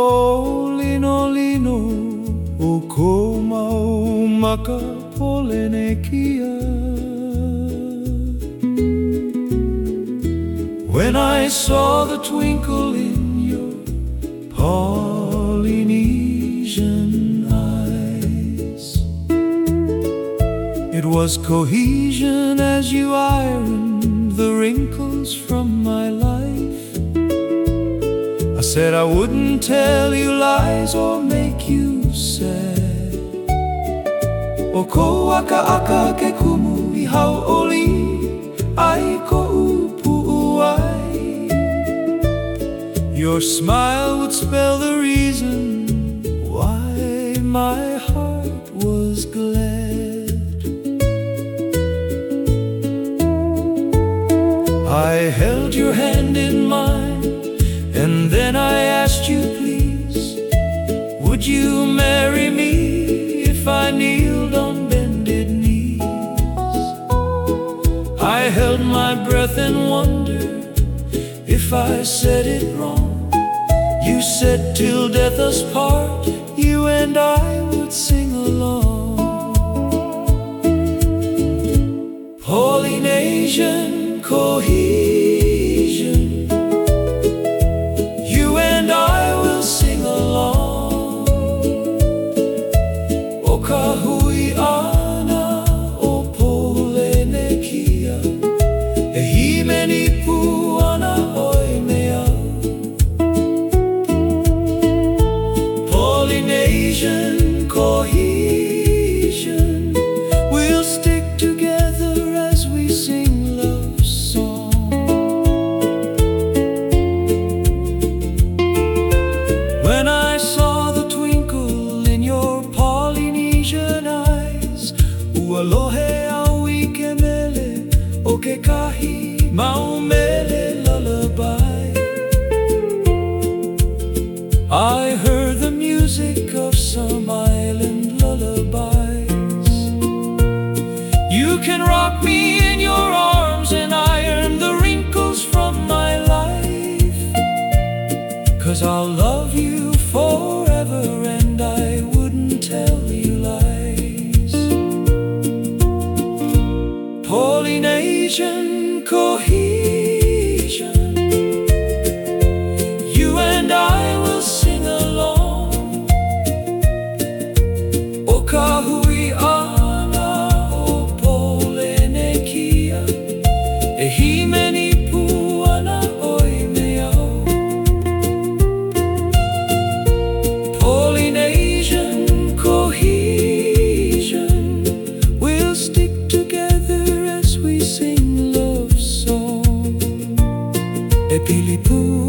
o lino lino o koma o maka polenekia. When I saw the twinkle in your Polynesian eyes, it was cohesion as you ironed the wrinkles from my life. Said I wouldn't tell you lies or make you sad. O ko aka ke kumu i hauoli ai ko upu ai. Your smile would spell the reason why my heart was glad. I held your hand in marry me if I kneeled on bended knees? I held my breath and wondered if I said it wrong. You said, till death us part, you and I would sing along. Polynesian Polynesian ikemele o kahi lullaby. I heard the music of some island lullabies. You can rock me in your arms and iron the wrinkles from my life. Cause I'll love you forever Polynesian cohesion. You and I will sing along. O pilipou